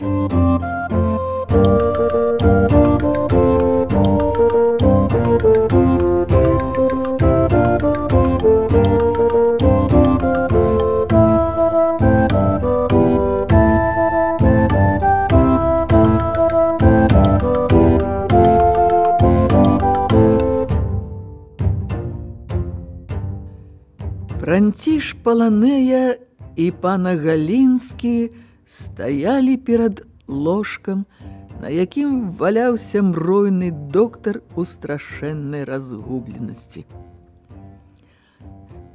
Франціш Паланея і пана Галінскі стаялі перад ложкам, на якім валяўся мройны доктар у страшэннай разгубленасці.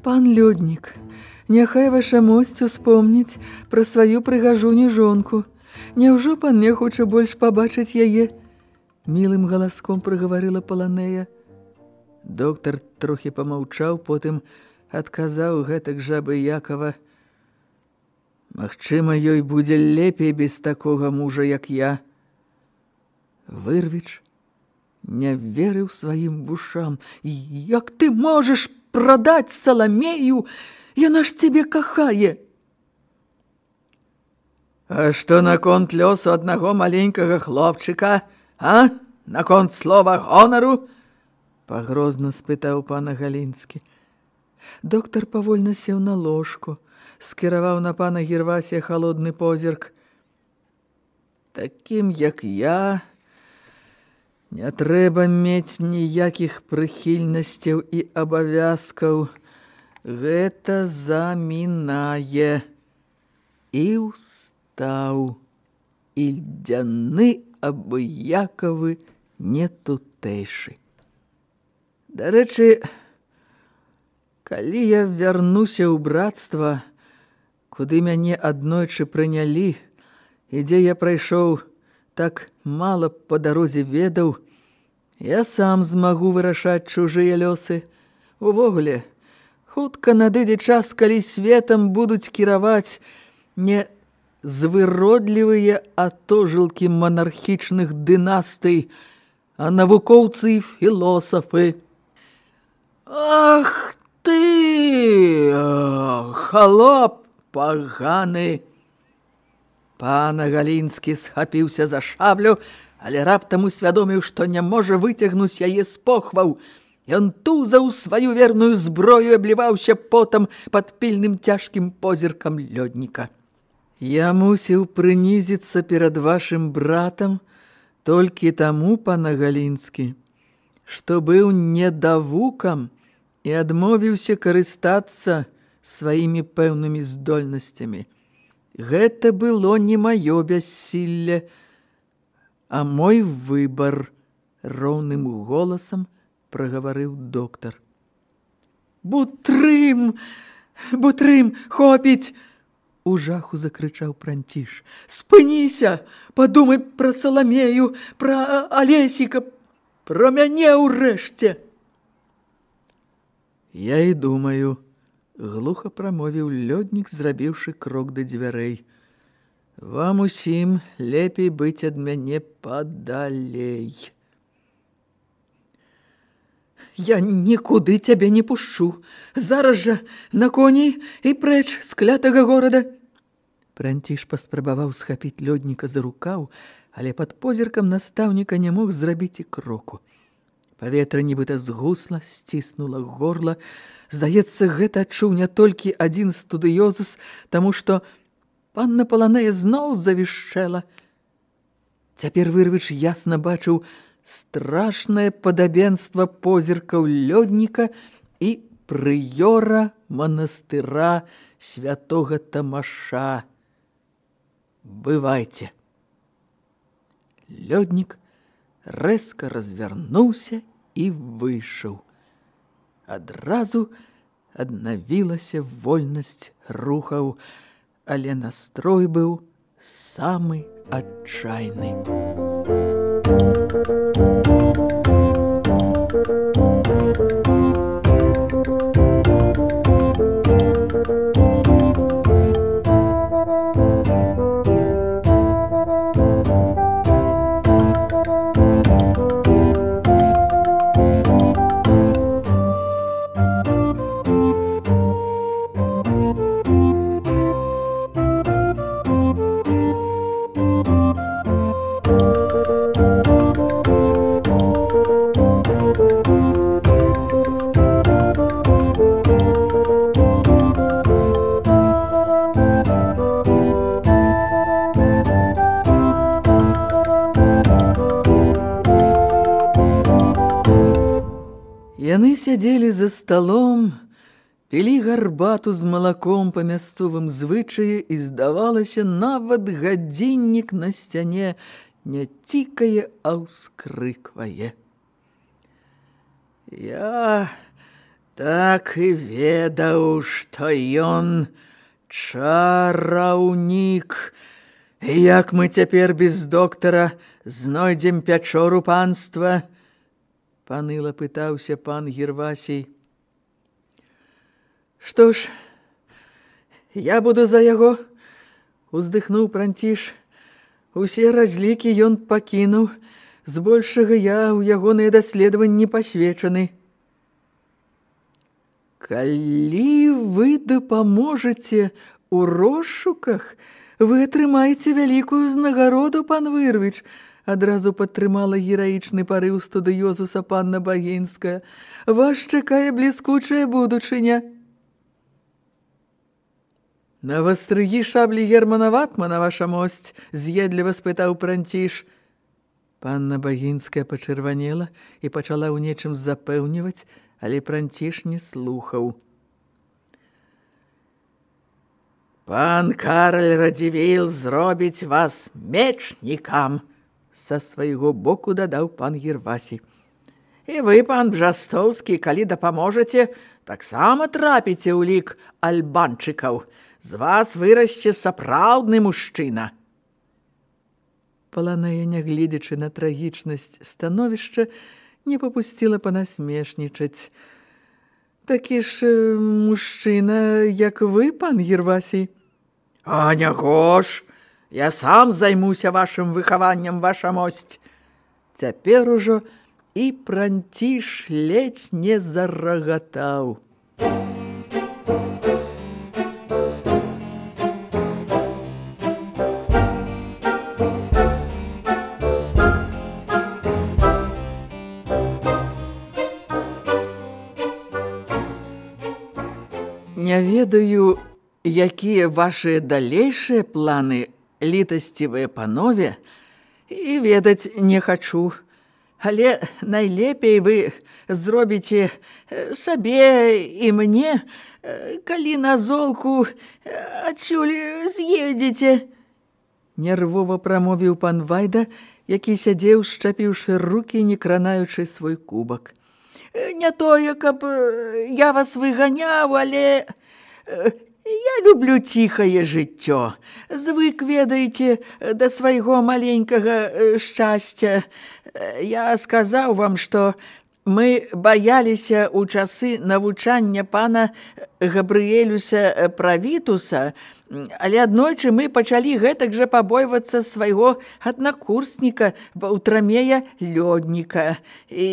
Пан лёднік, няхай ваша мосць успомніць пра сваю прыгажуню жонку. Няўжо пан не хоча больш пабачыць яе? Мілым галаском прыгаварыла Паланея. Доктар трохі памаўчаў, потым адказаў гэтак жабы Якова – Магчыма, ёй будзе лепей без такога мужа, як я. Вырвіч не верыў сваім вушам. Як ты можаш прадаць саламею, яна ж цябе кахае. А што наконт лёсу аднаго маленькага хлопчыка, а? Наконт слова гонару? Пагрозна спытаў пана Галінскі. Доктар павольна сеў на ложку скіраваў на пана Гервасія холодны позірк. Такім, як я, не трэба мець ніякіх прыхільнасцяў і абавязкаў. Гэта замінае. І ўстаў. І льдзяны абыякавы не тутэйшы. Дарэчы, калі я вярнуся ў брацтва, куды мяне аднойчы прынялі, і дзе я прайшоў так мала па дарозе ведаў, я сам змагу вырашаць чужыя лёсы. Увогуле, хутка надыдзе час, калі светам будуць кіраваць не звыродлівыя атожылкі монархічных дынастый, а навукоўцы і філосафы. Ах ты, халоп! паганы. Пана Галінскі схапіўся за шаблю, але раптам усвядоміў, што не можа выцягнуць яе з похваў. Ён тузаў сваю верную зброю абліваўся потам пад пільным цяжкім позіркам лёдніка. Я мусіў прынізіцца перад вашым братам толькі таму, пана Галінскі, што быў недавукам і адмовіўся карыстацца сваімі пэўнымі здольнасцямі. Гэта было не маё бяссілле, а мой выбар, роўным голасам прагаварыў доктар. Бутрым, бутрым, хопіць! У жаху закрычаў пранціш. Спыніся, падумай пра саламею, пра алесіка, пра мяне ўрэшце. Я і думаю, глуха прамовіў лёднік, зрабіўшы крок да дзвярэй. Вам усім лепей быць ад мяне падалей. Я нікуды цябе не пушчу. Зараз жа на коней і прэч з клятага горада. Пранціш паспрабаваў схапіць лёдніка за рукаў, але пад позіркам настаўніка не мог зрабіць і кроку. Паветра нібыта згусла, сціснула горла, Здаецца, гэта адчуў не толькі адзін студыёзус, таму што панна Паланея зноў завішчэла. Цяпер вырвіч ясна бачыў страшнае падабенства позіркаў лёдніка і прыёра манастыра святога Тамаша. Бывайце. Лёднік рэзка развярнуўся і выйшаў адразу аднавілася вольнасць рухаў, але настрой быў самы адчайны. Яны сядзелі за сталом, пілі гарбату з малаком па мясцовым звычаі і, здавалася, нават гадзіннік на сцяне не цікае, а ўскрыквае. Я так і ведаў, што ён чараўнік. Як мы цяпер без доктара знойдзем пячору панства – паныла пытаўся пан Гервасій. Што ж, я буду за яго, уздыхнуў пранціш. Усе разлікі ён пакінуў, збольшага я ў ягоныя даследаванні пасвечаны. Калі вы дапаможаце ў розшуках, вы атрымаеце вялікую знагароду, пан Вырвіч, адразу падтрымала гераічны парыў студыёзуса панна Багінская. Вас чакае бліскучая будучыня. На вастрыгі шаблі Германа Ватмана, ваша мосць, з'едліва спытаў пранціш. Панна Багінская пачырванела і пачала ў нечым запэўніваць, але пранціш не слухаў. Пан Караль Радзівіл зробіць вас мечнікам, са свайго боку дадаў пан Гервасі. І вы, пан Бжастоўскі, калі дапаможаце, таксама трапіце ў лік альбанчыкаў. З вас вырасце сапраўдны мужчына. Паланая, нягледзячы на трагічнасць становішча, не папусціла панасмешнічаць. Такі ж мужчына, як вы, пан Гервасі. А няго ж! Я сам займуся вашым выхаваннем, ваша мосць. Цяпер ужо і пранціш ледзь не зарагатаў. Не ведаю, якія вашыя далейшыя планы літасцівыя панове і ведаць не хачу. Але найлепей вы зробіце сабе і мне, калі на золку адсюль з'едзеце. Нервова прамовіў пан Вайда, які сядзеў, шчапіўшы рукі, не кранаючы свой кубак. Не тое, каб я вас выганяў, але Я люблю ціхае жыццё. Звык ведаеце да свайго маленькага шчасця. Я сказаў вам, што мы баяліся ў часы навучання пана Габрыэлюся Правітуса, Але аднойчы мы пачалі гэтак жа пабойвацца свайго аднакурсніка Баўтрамея лёдніка. І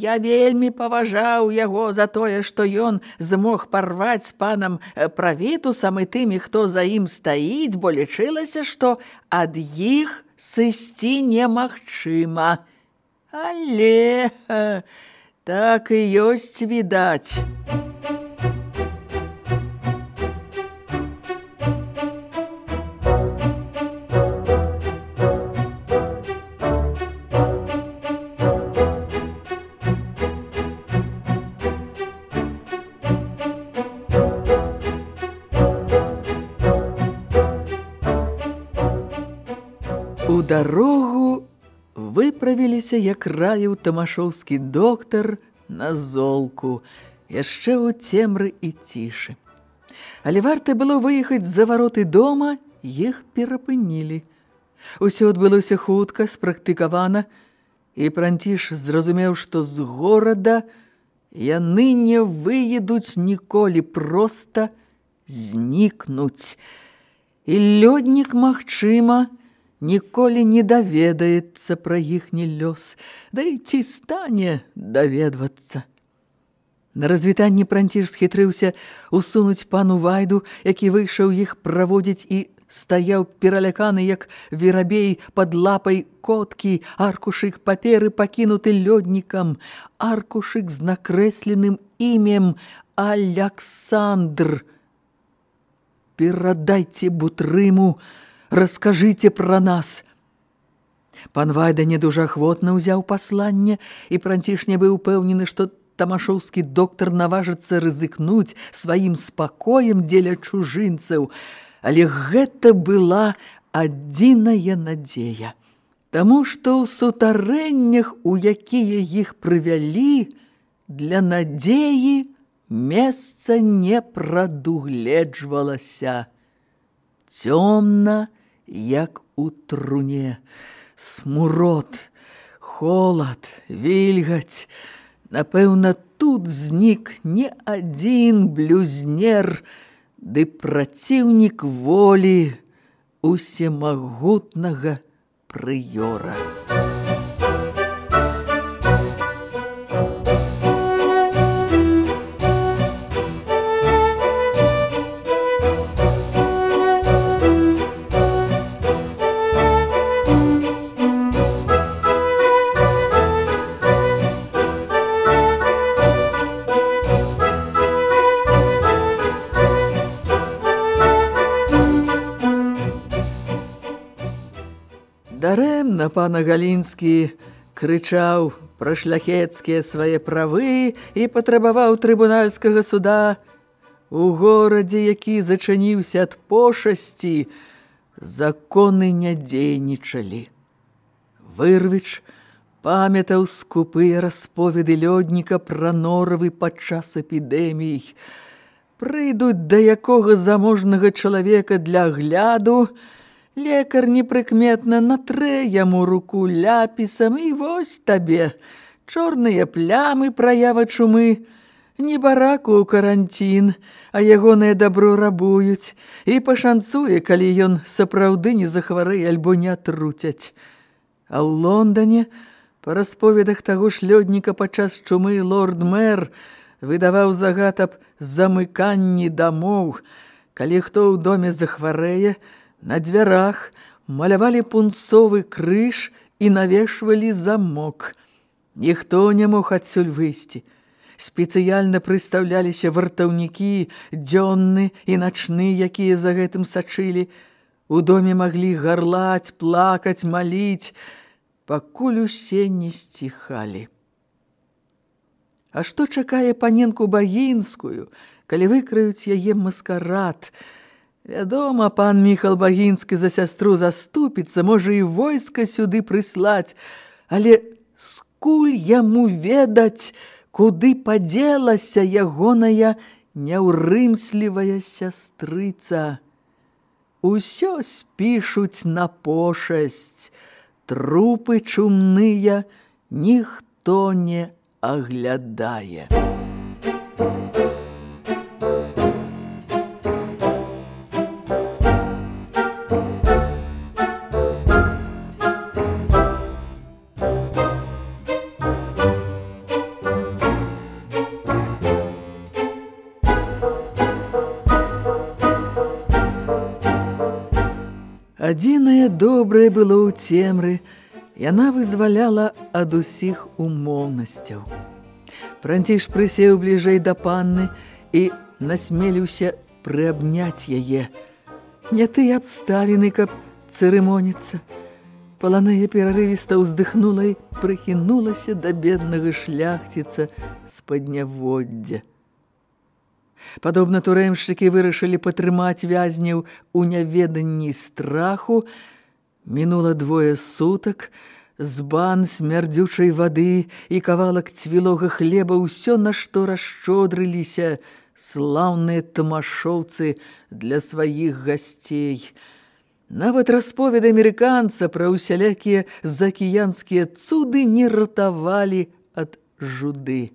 я вельмі паважаў яго за тое, што ён змог парваць з панам правітусам і тымі, хто за ім стаіць, бо лічылася, што ад іх сысці немагчыма. Але так і ёсць відаць. дарогу выправіліся, як раіў тамашоўскі доктар на золку, яшчэ ў цемры і цішы. Але варта было выехаць за вароты дома, іх перапынілі. Усё адбылося хутка, спрактыкавана, і Пранціш зразумеў, што з горада яны не выедуць ніколі, проста знікнуць. І лёднік, магчыма, ніколі не даведаецца пра іхні лёс, да і ці стане даведвацца. На развітанні Пранціш схітрыўся усунуць пану Вайду, які выйшаў іх праводзіць і стаяў пераляканы, як верабей пад лапай коткі, аркушык паперы пакінуты лёднікам, аркушык з накрэсленым імем Аляксандр. Перадайце бутрыму, раскажыце пра нас. Пан Вайда не дужа ахвотна ўзяў пасланне, і Пранціш не быў упэўнены, што тамашоўскі доктар наважыцца рызыкнуць сваім спакоем дзеля чужынцаў – але гэта была адзіная надзея. Таму што ў сутарэннях, у якія іх прывялі, для надзеі месца не прадугледжвалася. Цёмна, як у труне, смурод, холад, вільгаць. Напэўна, тут знік не адзін блюзнер, ды праціўнік волі усемагутнага прыёра. Дарэмна пана Галінскі крычаў пра шляхецкія свае правы і патрабаваў трыбунальскага суда. У горадзе, які зачыніўся ад пошасці, законы не дзейнічалі. Вырвіч памятаў скупыя расповеды лёдніка пра норавы падчас эпідэмій. Прыйдуць да якога заможнага чалавека для гляду, Лекар непрыкметна натрэ яму руку ляпісам і вось табе. Чорныя плямы праява чумы, не бараку ў каранцін, а ягонае дабро рабуюць і пашанцуе, калі ён сапраўды не захвары альбо не труцяць. А ў Лондане, па расповедах таго ж лёдніка падчас чумы лорд-мэр выдаваў загад аб замыканні дамоў, калі хто ў доме захварэе, На дзвярах малявалі пунцовы крыж і навешвалі замок. Ніхто не мог адсюль выйсці. Спецыяльна прыстаўляліся вартаўнікі, дзённы і начны, якія за гэтым сачылі. У доме маглі гарлаць, плакаць, маліць, пакуль усе не сціхалі. А што чакае паненку багінскую, калі выкрыюць яе маскарад – Вядома, пан Міхал Багінскі за сястру заступіцца, можа і войска сюды прыслаць, але скуль яму ведаць, куды падзелася ягоная няўрымслівая сястрыца. Усё спішуць на пошасць, трупы чумныя ніхто не аглядае. Адзінае добрае было ў цемры, яна вызваляла ад усіх умоўнасцяў. Франціш прысеў бліжэй да панны і насмеліўся прыабняць яе. Не ты абставіны, каб цырымоніцца. Паланея перарывіста ўздыхнула і прыхінулася да беднага шляхціца з падняводдзя. Падобна турэмшчыкі вырашылі патрымаць вязняў у няведанні страху. Мінула двое сутак, збан смярдзючай вады і кавалак цвілога хлеба ўсё, на што расшчодрыліся слаўныя тамашоўцы для сваіх гасцей. Нават расповед амерыканца пра ўсялякія закіянскія цуды не ратавалі ад жуды.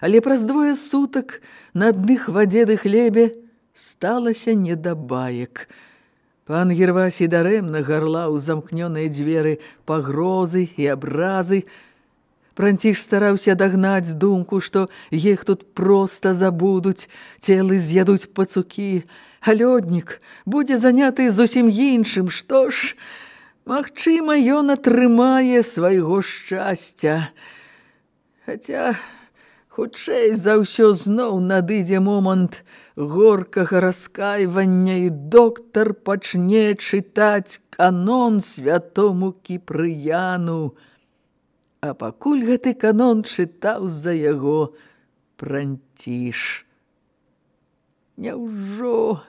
Але праз двое сутак на адных вадзеды хлебе сталася недабаек. Пан Гервасій дарэмна гарлаў замкнёныя дзверы пагрозы і абразы. Пранціш стараўся дагнаць думку, што іх тут проста забудуць, целы з'ядуць пацукі, а лёднік будзе заняты зусім іншым, што ж, магчыма, ён атрымае свайго шчасця. Хаця, хутчэй за ўсё зноў надыдзе момант горкага раскайвання і доктар пачне чытаць канон святому кіпрыяну. А пакуль гэты канон чытаў за яго пранціш. Няўжо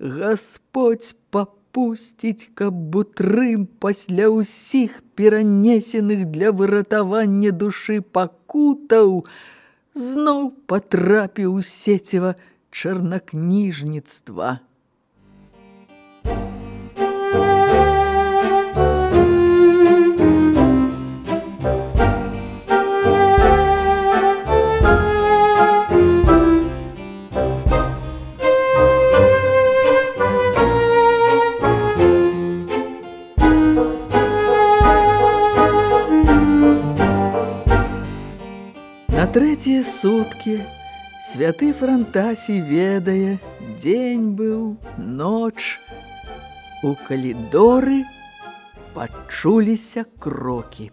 Господь папусціць, каб бутрым пасля ўсіх перанесеных для выратавання душы пакутаў зноў патрапіў у сеціва чарнакніжніцтва. трэція суткі святы франтасій ведае, дзень быў, ноч. У калідоры пачуліся крокі.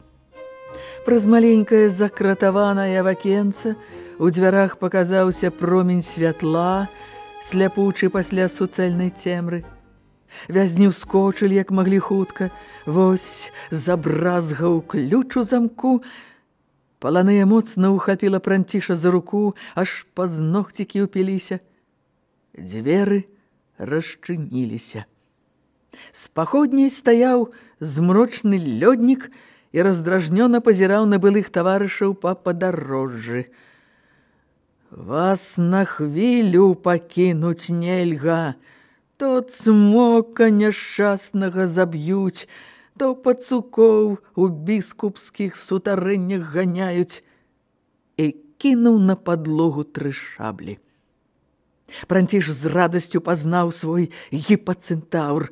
Праз маленькае закратаванае вакенца у дзвярах паказаўся промень святла, сляпучы пасля суцэльнай цемры. Вязні ўскочылі, як маглі хутка, вось забразгаў ключ у замку, Паланыя моцна ўхапіла пранціша за руку, аж паз ногцікі ўпіліся. Дзверы расчыніліся. З паходняй стаяў змрочны лёднік і раздражнёна пазіраў на былых таварышаў па падарожжы. «Вас на хвілю пакінуць нельга, тот смока няшчаснага заб'юць», то пацукоў у біскупскіх сутарэннях ганяюць і кінуў на падлогу тры шаблі. Пранціш з радасцю пазнаў свой гіпацэнтаўр.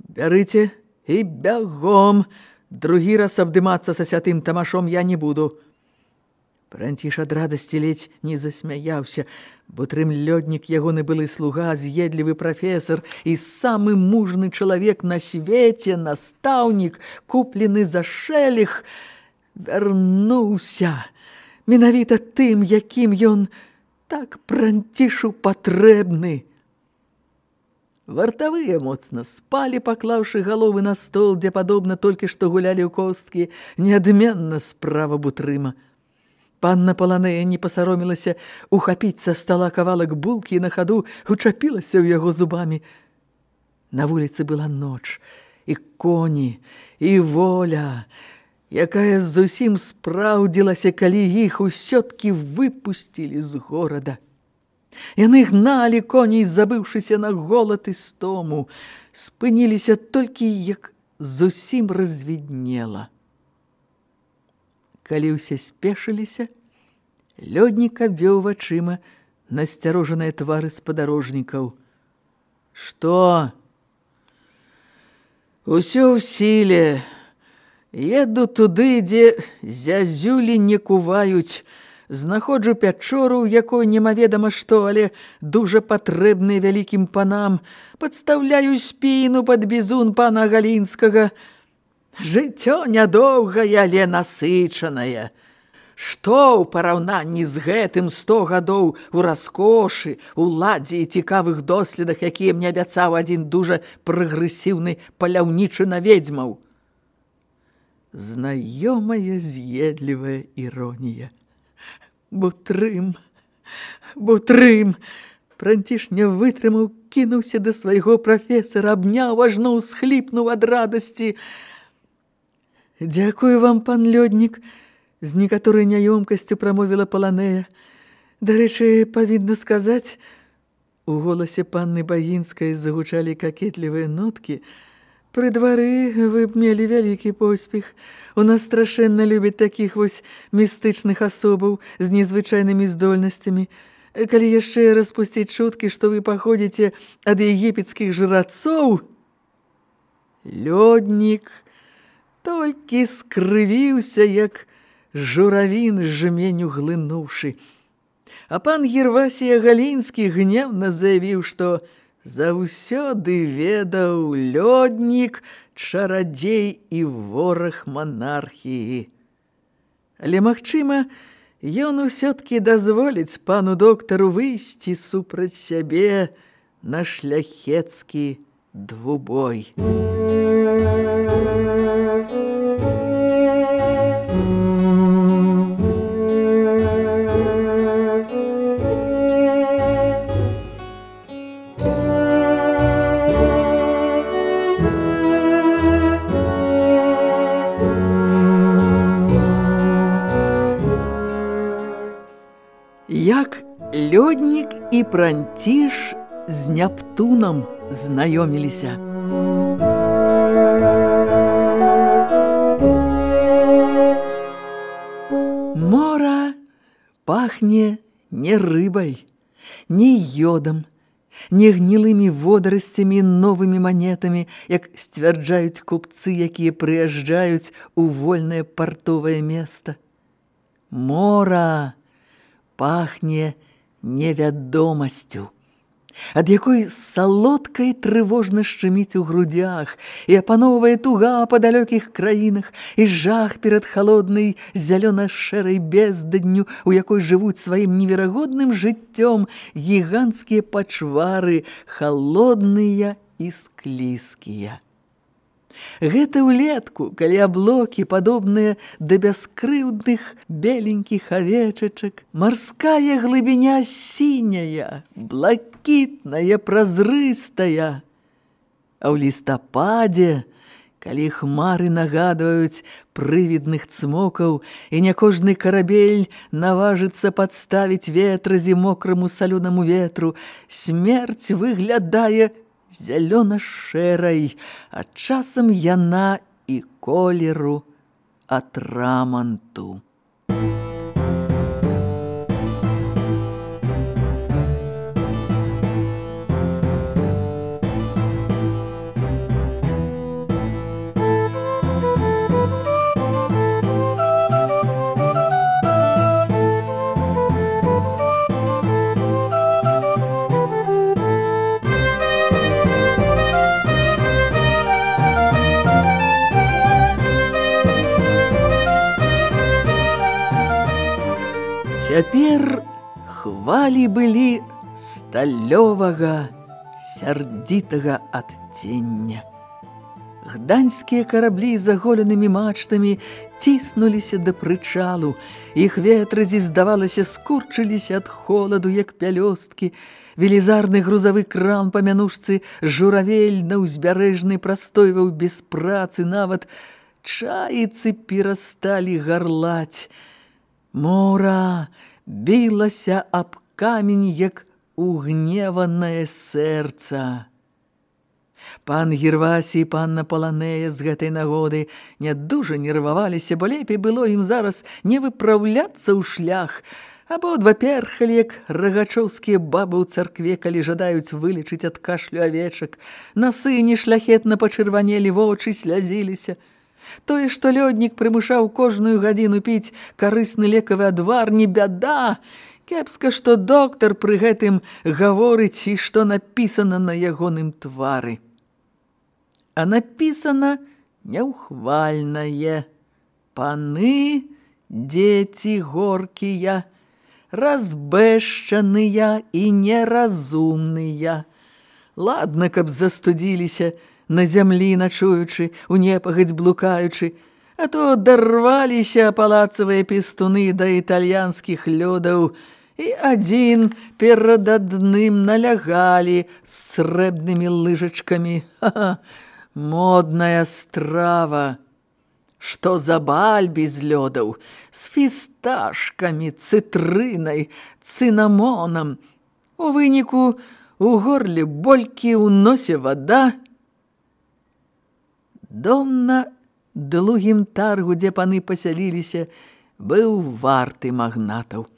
«Бярыце і бягом! Другі раз абдымацца са святым тамашом я не буду!» Пранціш ад радасці ледзь не засмяяўся, бо трым лёднік ягоны былы слуга, з'едлівы прафесор і самы мужны чалавек на свеце, настаўнік, куплены за шэліх, вярнуўся. Менавіта тым, якім ён так пранцішу патрэбны. Вартавыя моцна спалі, паклаўшы галовы на стол, дзе падобна толькі што гулялі ў косткі, неадменна справа бутрыма. Панна Паланея не пасаромілася ухапіць са стала кавалак булкі і на хаду учапілася ў яго зубамі. На вуліцы была ноч, і коні, і воля, якая зусім спраўдзілася, калі іх усё-ткі выпусцілі з горада. Яны гналі коней, забыўшыся на голад і стому, спыніліся толькі, як зусім развіднела. Калі ўсе спешыліся, лёднік абвёў вачыма насцярожаныя твары спадарожнікаў. Што? Усё ў сіле. Еду туды, дзе зязюлі не куваюць. Знаходжу пячору, якой немаведама што, але дужа патрэбны вялікім панам. Падстаўляю спіну пад бізун пана Галінскага, Жыццё нядоўгае, але насычанае. Што ў параўнанні з гэтым сто гадоў у раскошы, у ладзе і цікавых доследах, якія мне абяцаў адзін дужа прагрэсіўны паляўнічы на ведзьмаў? Знаёмая з'едлівая іронія. Бутрым, бутрым, Пранціш не вытрымаў, кінуўся да свайго прафесара, абняў, ажно ўсхліпнуў ад радасці, Дзякую вам, пан лёднік, з некаторай няёмкасцю прамовіла паланея. Дарэчы, павінна сказаць, У голасе панны Багінскай загучалі какетлівыя ноткі. Пры двары вы б мелі вялікі поспех. У нас страшэнна любяць такіх вось містычных асобаў з незвычайнымі здольнасцямі. Калі яшчэ распусціць чуткі, што вы паходзіце ад егіпецкіх жрацоў, лёднік толькі скрывіўся, як журавін жменю глынуўшы. А пан Гервасія Галінскі гневна заявіў, што заўсёды ведаў лёднік, чарадзей і вораг манархіі. Але, магчыма, ён усё-ткі дазволіць пану доктару выйсці супраць сябе на шляхецкі двубой. Як лёднік і пранціш з Нептунам знаёміліся. Мора пахне не рыбай, не йодам, не гнілымі водарасцямі новымі манетамі, як сцвярджаюць купцы, якія прыязджаюць у вольнае партовае место. Мора пахне невядомасцю ад якой салодкай трывожна шчыміць у грудях і апаноўвае туга па далёкіх краінах і жах перад халоднай зялёна-шэрай бездадню, у якой жывуць сваім неверагодным жыццём гіганцкія пачвары, халодныя і склізкія. Гэта ўлетку, калі аблокі, падобныя да бяскрыўдных беленькіх авечачак, марская глыбіня сіняя, блакітная, празрыстая. А ў лістападзе, калі хмары нагадваюць прывідных цмокаў, і не кожны карабель наважыцца падставіць ветразі мокраму салюнаму ветру, смерць выглядае зялёна-шэрай, а часам яна і колеру атраманту. Цяпер хвалі былі сталёвага, сярдзітага адцення. Гданьскія караблі з аголенымі мачтамі ціснуліся да прычалу. Іх ветразі, здавалася, скурчыліся ад холаду, як пялёсткі. Велізарны грузавы кран па мянушцы журавель на ўзбярэжнай прастойваў без працы, нават чаіцы перасталі гарлаць. Мора білася аб камень, як угневанае сэрца. Пан Гервасі і панна Паланея з гэтай нагоды не дужа нерваваліся, бо лепей было ім зараз не выпраўляцца ў шлях, Абодва перхалі, як рагачоўскія бабы ў царкве, калі жадаюць вылечыць ад кашлю авечак. На сыне шляхетна пачырванелі вочы, слязіліся – Тое, што лёднік прымушаў кожную гадзіну піць карысны лекавы адвар, не бяда. Кепска, што доктар пры гэтым гаворыць і што напісана на ягоным твары. А напісана няўхвальнае. Паны, дзеці горкія, разбэшчаныя і неразумныя. Ладна, каб застудзіліся, на зямлі начуючы, у непагаць блукаючы, а то дарваліся палацавыя пестуны да італьянскіх лёдаў, і адзін перад адным налягалі з срэбнымі лыжачкамі. Ха -ха, модная страва! Што за баль без лёдаў, з фісташкамі, цытрынай, цынамонам. У выніку у горле болькі, у носе вада. Дом на другім таргу, дзе паны пасяліліся, быў варты магнатаў.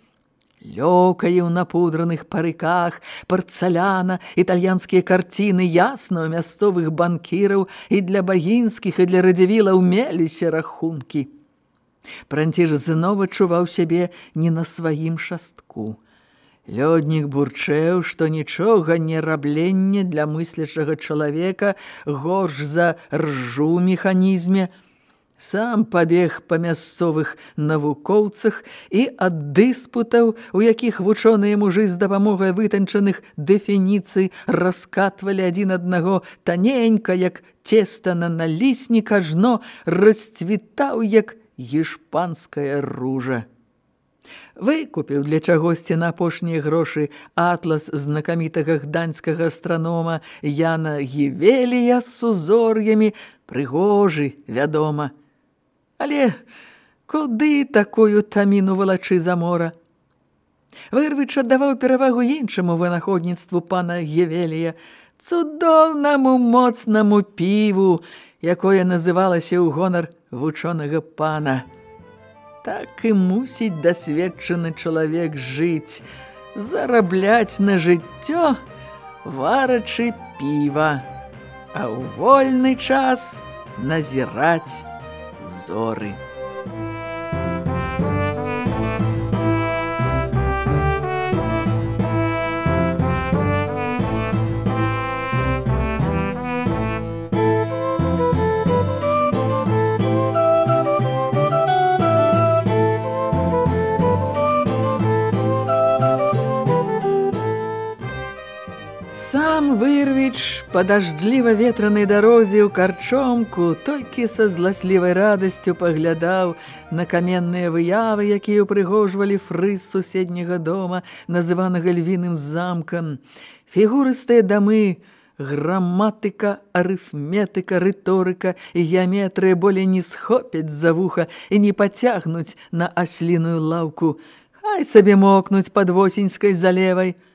Лёкае ў напудраных парыках, парцаляна, італьянскія карціны ясна ў мясцовых банкіраў і для багінскіх і для радзівілаў меліся рахункі. Пранціж зноў адчуваў сябе не на сваім шастку. Лёднік бурчэў, што нічога не рабленне для мыслячага чалавека горш за ржу механізме, Сам пабег па мясцовых навукоўцах і ад дыспутаў, у якіх вучоныя мужы з дапамогай вытанчаных дэфініцый раскатвалі адзін аднаго таненька, як цеста на наліснік, ажно расцвітаў, як ешпанская ружа. Выкупіў для чагосьці на апошнія грошы атлас знакамітага гданьскага астранома Яна Гівелія з узор'ямі, прыгожы, вядома. Але куды такую таміну валачы за мора? Вырвіч аддаваў перавагу іншаму вынаходніцтву пана Гевелія, цудоўнаму моцнаму піву, якое называлася ў гонар вучонага пана. Так і мусіць дасведчаны чалавек жыць, зарабляць на жыццё, варачы піва, а ў вольны час назіраць зоры. Вырвіч па дажджліва-ветранай дарозе ў карчомку толькі са зласлівай радасцю паглядаў на каменныя выявы, якія ўпрыгожвалі фрыз суседняга дома, называнага львіным замкам. Фігурыстыя дамы, граматыка, арыфметыка, рыторыка і геаметрыя болей не схопяць за вуха і не пацягнуць на асліную лаўку. Хай сабе мокнуць пад восеньскай залевай –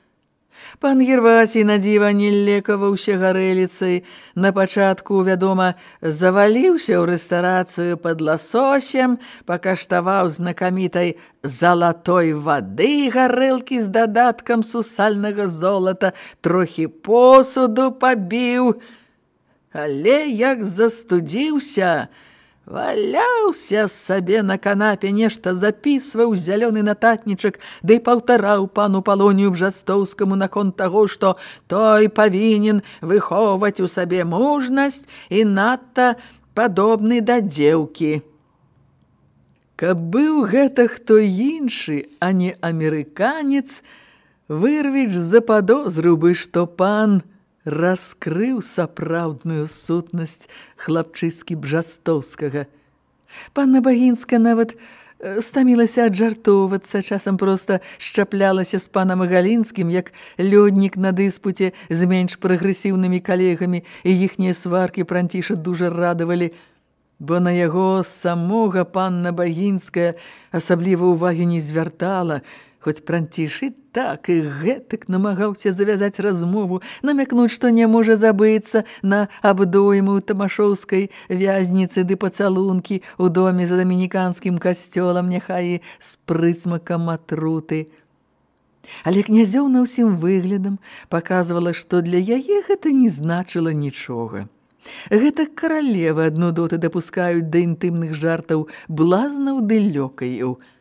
Пан Гервасій на дзіва не лекаваўся гарэліцай. На пачатку, вядома, заваліўся ў рэстарацыю пад ласосем, пакаштаваў знакамітай залатой вады гарэлкі з дадаткам сусальнага золата, трохі посуду пабіў. Але як застудзіўся, Валяўся сабе на канапе, нешта запісваў зялёны нататнічак, ды да паўтараў пану палонію бжастоўскаму наконт таго, што той павінен выхоўваць у сабе мужнасць і надта падобны да дзеўкі. Каб быў гэта хто іншы, а не амерыканец, вырвіч западозрыў бы, што пан раскрыў сапраўдную сутнасць хлапчыскі бжастоўскага. Панна Багінска нават э, стамілася аджартоўвацца, часам проста шчаплялася з панам Галінскім, як лёднік на дыспуце з менш прагрэсіўнымі калегамі, і іхнія сваркі пранціша дужа радавалі, бо на яго самога панна Багінская асабліва ўвагі не звяртала, Хоць пранцішы так і гэтак намагаўся завязаць размову, намякнуць, што не можа забыцца на абдойму тамашоўскай вязніцы ды пацалункі ў доме за дамініканскім касцёлам, няхай і з прысмакам атруты. Але князёўна ўсім выглядам паказвала, што для яе гэта не значыла нічога. Гэта каралевы адну доты дапускаюць да інтымных жартаў блазнаў ды лёкаяў –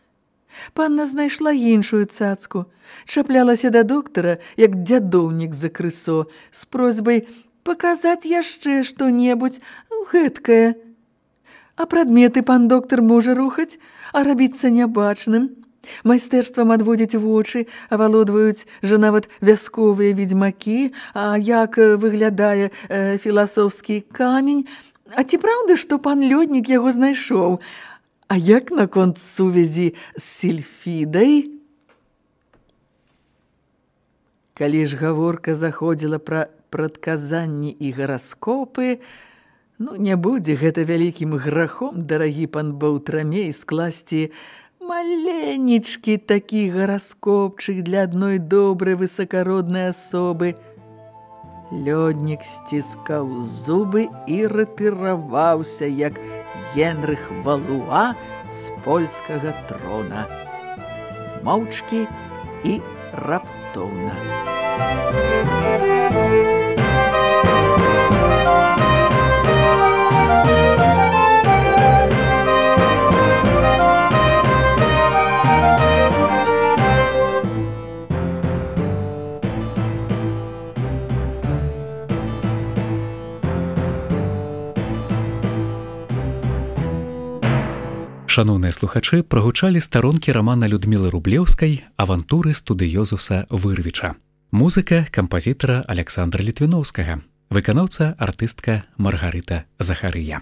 Панна знайшла іншую цацку, чаплялася да доктара, як дзядоўнік за крысо, з просьбай паказаць яшчэ што-небудзь гэткае. А прадметы пан доктар можа рухаць, а рабіцца нябачным. Майстэрствам адводзіць вочы, авалодваюць жа нават вясковыя ведзьмакі, а як выглядае э, філасофскі камень. А ці праўда, што пан лёднік яго знайшоў? А як наконт сувязі з сельфідай? Калі ж гаворка заходзіла пра прадказанні і гараскопы, ну, не будзе гэта вялікім грахом, дарагі пан Баўтрамей, скласці маленечкі такі гараскопчык для адной добрай высакароднай асобы. Лёднік сціскаў зубы і ратыраваўся, як Генрых Валуа з польскага трона. Моўчкі і раптоўна. Шаноўныя слухачы прагучалі старонкі рамана Людмілы рублеўскай авантуры студыёзуса вырвіча. Музыка кампазітара Александра Літвіноўскага, выканаўца артыстка Маргарыта Захарыя.